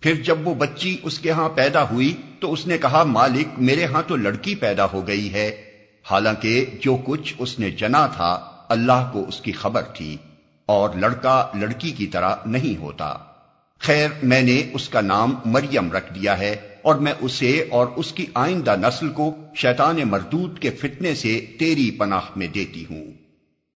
پھر جب وہ بچی اس کے ہاں پیدا ہوئی تو اس نے کہا، مالک، میرے ہاں تو لڑکی پیدا ہو گئی ہے۔ حالانکہ جو کچھ اس نے جنا تھا، اللہ کو اس کی خبر تھی اور لڑکا لڑکی کی طرح نہیں ہوتا۔ خیر، میں نے اس کا نام مریم رکھ دیا ہے اور میں اسے اور اس کی آئندہ نسل کو شیطان مردود کے فتنے سے تیری پناہ میں دیتی ہوں۔